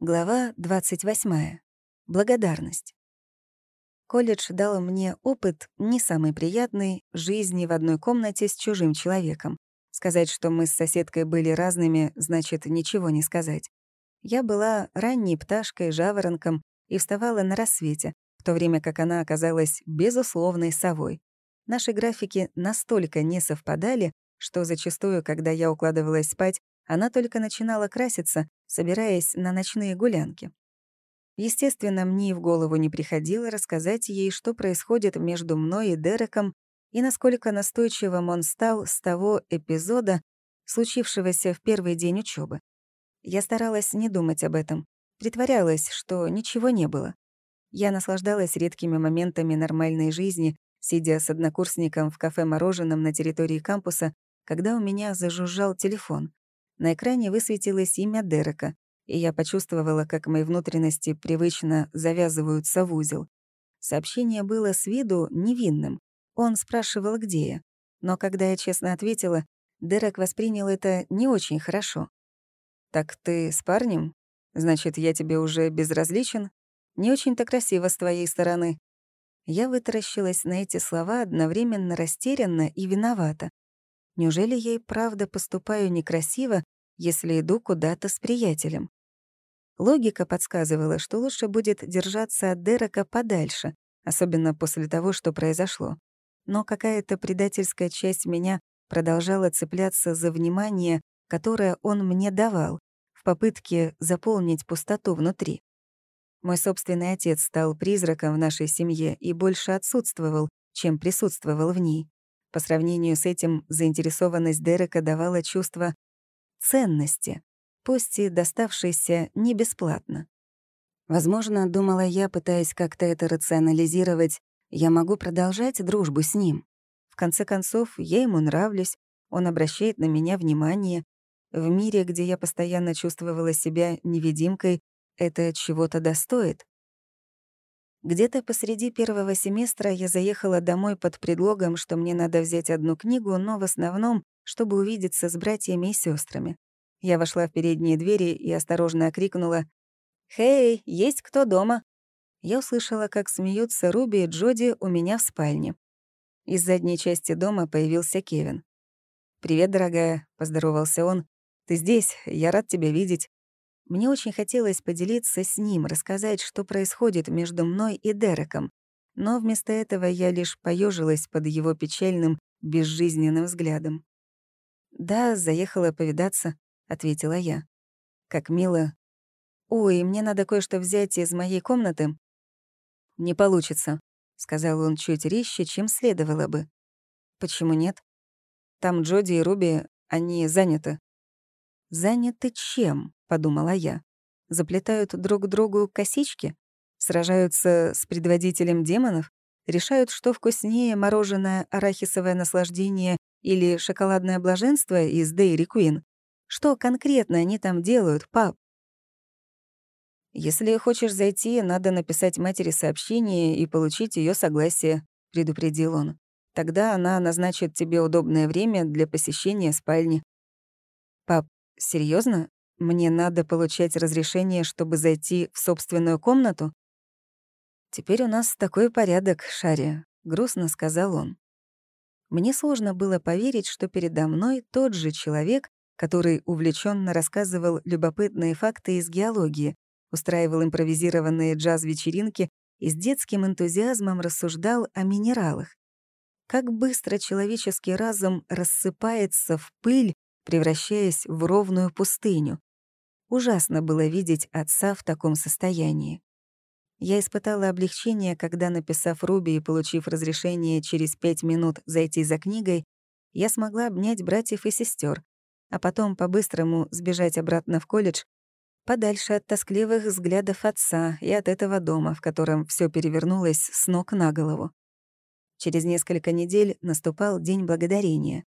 Глава 28. Благодарность. Колледж дал мне опыт, не самый приятный, жизни в одной комнате с чужим человеком. Сказать, что мы с соседкой были разными, значит ничего не сказать. Я была ранней пташкой, жаворонком и вставала на рассвете, в то время как она оказалась безусловной совой. Наши графики настолько не совпадали, что зачастую, когда я укладывалась спать, она только начинала краситься, собираясь на ночные гулянки. Естественно, мне и в голову не приходило рассказать ей, что происходит между мной и Дереком, и насколько настойчивым он стал с того эпизода, случившегося в первый день учебы. Я старалась не думать об этом, притворялась, что ничего не было. Я наслаждалась редкими моментами нормальной жизни, сидя с однокурсником в кафе-мороженом на территории кампуса, когда у меня зажужжал телефон. На экране высветилось имя Дерека, и я почувствовала, как мои внутренности привычно завязываются в узел. Сообщение было с виду невинным. Он спрашивал, где я. Но когда я честно ответила, Дерек воспринял это не очень хорошо. «Так ты с парнем? Значит, я тебе уже безразличен? Не очень-то красиво с твоей стороны». Я вытаращилась на эти слова одновременно растерянно и виновата. Неужели я и правда поступаю некрасиво, если иду куда-то с приятелем? Логика подсказывала, что лучше будет держаться от Дерека подальше, особенно после того, что произошло. Но какая-то предательская часть меня продолжала цепляться за внимание, которое он мне давал, в попытке заполнить пустоту внутри. Мой собственный отец стал призраком в нашей семье и больше отсутствовал, чем присутствовал в ней. По сравнению с этим заинтересованность Дерека давала чувство ценности, пусть и доставшейся не бесплатно. Возможно, думала я, пытаясь как-то это рационализировать, я могу продолжать дружбу с ним. В конце концов, я ему нравлюсь, он обращает на меня внимание. В мире, где я постоянно чувствовала себя невидимкой, это чего-то достоит. Где-то посреди первого семестра я заехала домой под предлогом, что мне надо взять одну книгу, но в основном, чтобы увидеться с братьями и сестрами. Я вошла в передние двери и осторожно окрикнула «Хей, есть кто дома?» Я услышала, как смеются Руби и Джоди у меня в спальне. Из задней части дома появился Кевин. «Привет, дорогая», — поздоровался он. «Ты здесь? Я рад тебя видеть». Мне очень хотелось поделиться с ним, рассказать, что происходит между мной и Дереком. Но вместо этого я лишь поежилась под его печальным, безжизненным взглядом. «Да, заехала повидаться», — ответила я. «Как мило. Ой, мне надо кое-что взять из моей комнаты». «Не получится», — сказал он чуть резче, чем следовало бы. «Почему нет?» «Там Джоди и Руби, они заняты». «Заняты чем?» — подумала я. «Заплетают друг другу косички? Сражаются с предводителем демонов? Решают, что вкуснее мороженое арахисовое наслаждение или шоколадное блаженство из Дейри Куин? Что конкретно они там делают, пап?» «Если хочешь зайти, надо написать матери сообщение и получить ее согласие», — предупредил он. «Тогда она назначит тебе удобное время для посещения спальни». «Пап, Серьезно? Мне надо получать разрешение, чтобы зайти в собственную комнату? Теперь у нас такой порядок, Шари, грустно сказал он. Мне сложно было поверить, что передо мной тот же человек, который увлеченно рассказывал любопытные факты из геологии, устраивал импровизированные джаз-вечеринки и с детским энтузиазмом рассуждал о минералах. Как быстро человеческий разум рассыпается в пыль превращаясь в ровную пустыню. Ужасно было видеть отца в таком состоянии. Я испытала облегчение, когда, написав Руби и получив разрешение через пять минут зайти за книгой, я смогла обнять братьев и сестер, а потом по-быстрому сбежать обратно в колледж, подальше от тоскливых взглядов отца и от этого дома, в котором все перевернулось с ног на голову. Через несколько недель наступал День Благодарения.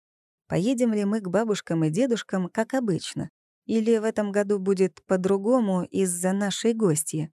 Поедем ли мы к бабушкам и дедушкам, как обычно? Или в этом году будет по-другому из-за нашей гости?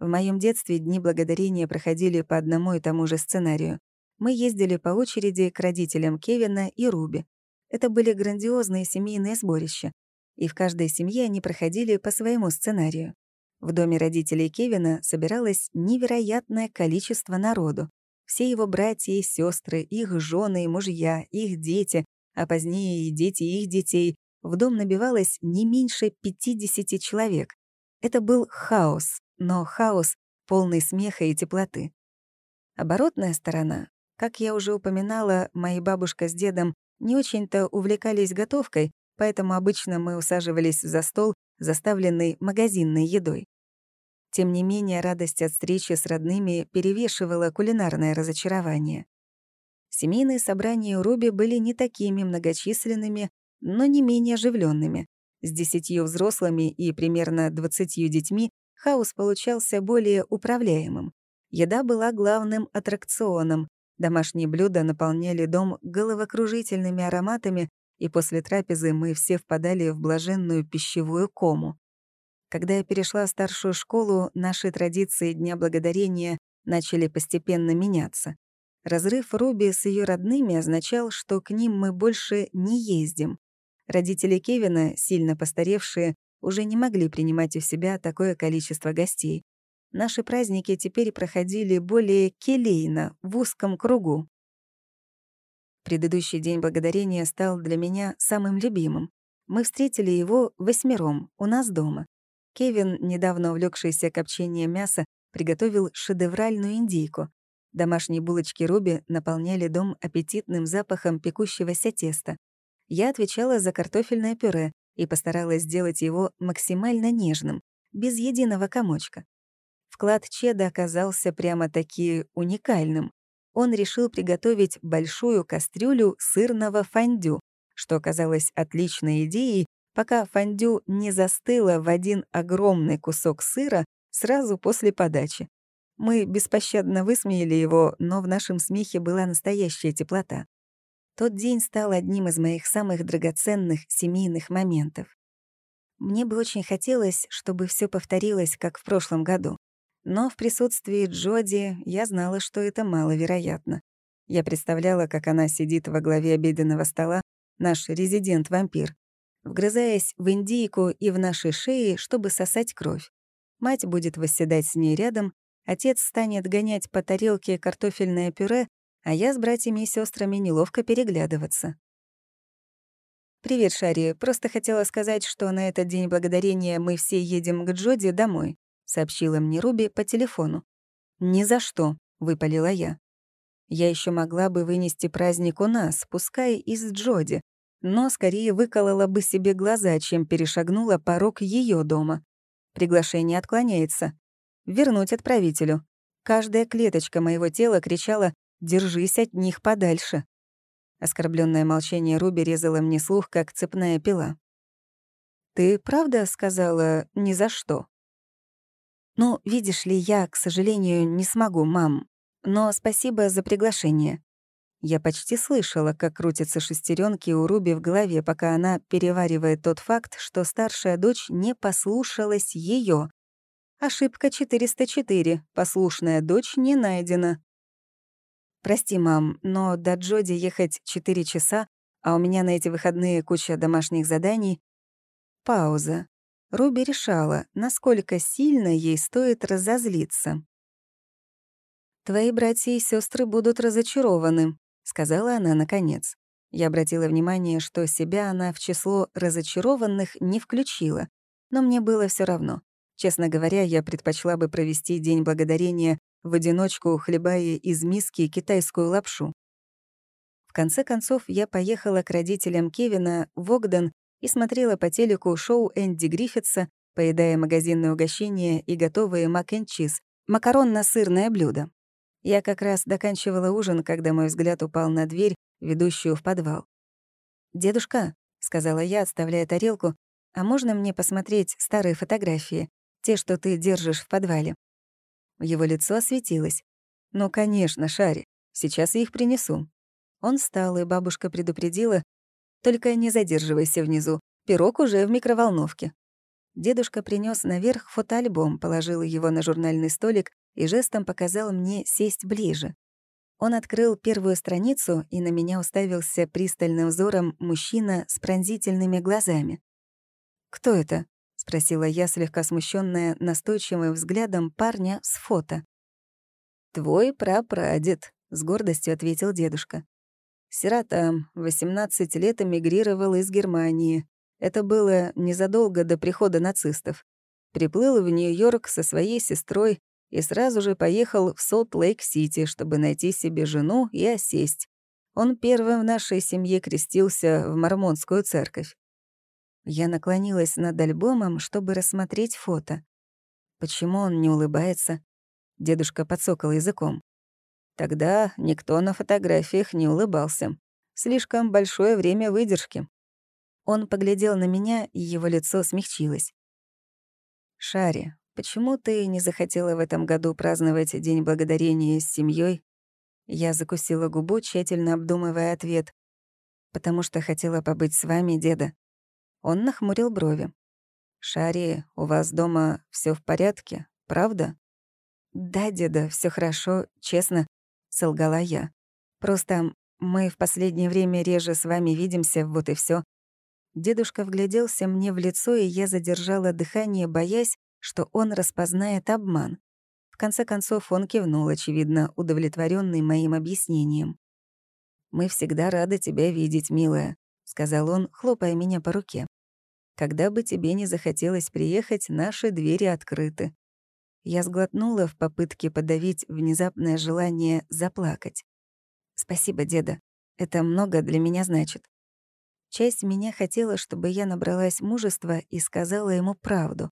В моем детстве Дни Благодарения проходили по одному и тому же сценарию. Мы ездили по очереди к родителям Кевина и Руби. Это были грандиозные семейные сборища. И в каждой семье они проходили по своему сценарию. В доме родителей Кевина собиралось невероятное количество народу. Все его братья и сестры, их жены и мужья, их дети, а позднее и дети их детей. В дом набивалось не меньше 50 человек. Это был хаос, но хаос полный смеха и теплоты. Оборотная сторона. Как я уже упоминала, мои бабушка с дедом не очень-то увлекались готовкой, поэтому обычно мы усаживались за стол, заставленный магазинной едой. Тем не менее, радость от встречи с родными перевешивала кулинарное разочарование. Семейные собрания у Руби были не такими многочисленными, но не менее оживленными. С десятью взрослыми и примерно двадцатью детьми хаос получался более управляемым. Еда была главным аттракционом. Домашние блюда наполняли дом головокружительными ароматами, и после трапезы мы все впадали в блаженную пищевую кому. Когда я перешла в старшую школу, наши традиции Дня Благодарения начали постепенно меняться. Разрыв Руби с ее родными означал, что к ним мы больше не ездим. Родители Кевина, сильно постаревшие, уже не могли принимать у себя такое количество гостей наши праздники теперь проходили более келейно, в узком кругу. Предыдущий День Благодарения стал для меня самым любимым. Мы встретили его восьмером, у нас дома. Кевин, недавно увлекшийся копчением мяса, приготовил шедевральную индейку. Домашние булочки Руби наполняли дом аппетитным запахом пекущегося теста. Я отвечала за картофельное пюре и постаралась сделать его максимально нежным, без единого комочка. Вклад Чеда оказался прямо-таки уникальным. Он решил приготовить большую кастрюлю сырного фондю, что оказалось отличной идеей, пока фондю не застыло в один огромный кусок сыра сразу после подачи. Мы беспощадно высмеяли его, но в нашем смехе была настоящая теплота. Тот день стал одним из моих самых драгоценных семейных моментов. Мне бы очень хотелось, чтобы все повторилось, как в прошлом году. Но в присутствии Джоди я знала, что это маловероятно. Я представляла, как она сидит во главе обеденного стола, наш резидент-вампир, вгрызаясь в индийку и в наши шеи, чтобы сосать кровь. Мать будет восседать с ней рядом, отец станет гонять по тарелке картофельное пюре, а я с братьями и сестрами неловко переглядываться. «Привет, Шари. Просто хотела сказать, что на этот День Благодарения мы все едем к Джоди домой сообщила мне Руби по телефону. «Ни за что», — выпалила я. Я еще могла бы вынести праздник у нас, пускай из Джоди, но скорее выколола бы себе глаза, чем перешагнула порог ее дома. Приглашение отклоняется. Вернуть отправителю. Каждая клеточка моего тела кричала «Держись от них подальше». Оскорбленное молчание Руби резало мне слух, как цепная пила. «Ты правда сказала «ни за что»?» «Ну, видишь ли, я, к сожалению, не смогу, мам. Но спасибо за приглашение». Я почти слышала, как крутятся шестеренки у Руби в голове, пока она переваривает тот факт, что старшая дочь не послушалась ее. Ошибка 404. Послушная дочь не найдена. «Прости, мам, но до Джоди ехать 4 часа, а у меня на эти выходные куча домашних заданий». Пауза. Руби решала, насколько сильно ей стоит разозлиться. «Твои братья и сестры будут разочарованы», — сказала она наконец. Я обратила внимание, что себя она в число разочарованных не включила, но мне было все равно. Честно говоря, я предпочла бы провести День Благодарения в одиночку, хлебая из миски китайскую лапшу. В конце концов, я поехала к родителям Кевина в Огден и смотрела по телеку шоу Энди Гриффитса, поедая магазинные угощения и готовые мак н чиз, макаронно-сырное блюдо. Я как раз доканчивала ужин, когда мой взгляд упал на дверь, ведущую в подвал. «Дедушка», — сказала я, отставляя тарелку, «а можно мне посмотреть старые фотографии, те, что ты держишь в подвале?» Его лицо осветилось. «Ну, конечно, Шари, сейчас я их принесу». Он встал, и бабушка предупредила, только не задерживайся внизу. Пирог уже в микроволновке». Дедушка принес наверх фотоальбом, положил его на журнальный столик и жестом показал мне сесть ближе. Он открыл первую страницу, и на меня уставился пристальным взором мужчина с пронзительными глазами. «Кто это?» — спросила я, слегка смущенная настойчивым взглядом парня с фото. «Твой прапрадед», — с гордостью ответил дедушка. Сирота, 18 лет эмигрировал из Германии. Это было незадолго до прихода нацистов. Приплыл в Нью-Йорк со своей сестрой и сразу же поехал в Солт-Лейк-Сити, чтобы найти себе жену и осесть. Он первым в нашей семье крестился в Мормонскую церковь. Я наклонилась над альбомом, чтобы рассмотреть фото. Почему он не улыбается? Дедушка подсокал языком. Тогда никто на фотографиях не улыбался. Слишком большое время выдержки. Он поглядел на меня, и его лицо смягчилось. «Шари, почему ты не захотела в этом году праздновать День Благодарения с семьей? Я закусила губу, тщательно обдумывая ответ. «Потому что хотела побыть с вами, деда». Он нахмурил брови. «Шари, у вас дома все в порядке, правда?» «Да, деда, все хорошо, честно», — солгала я. «Просто мы в последнее время реже с вами видимся, вот и все. Дедушка вгляделся мне в лицо, и я задержала дыхание, боясь, что он распознает обман. В конце концов он кивнул, очевидно, удовлетворенный моим объяснением. «Мы всегда рады тебя видеть, милая», — сказал он, хлопая меня по руке. «Когда бы тебе не захотелось приехать, наши двери открыты. Я сглотнула в попытке подавить внезапное желание заплакать. «Спасибо, деда. Это много для меня значит». Часть меня хотела, чтобы я набралась мужества и сказала ему правду.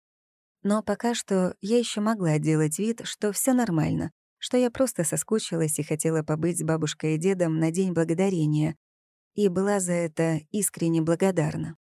Но пока что я еще могла делать вид, что все нормально, что я просто соскучилась и хотела побыть с бабушкой и дедом на День Благодарения, и была за это искренне благодарна.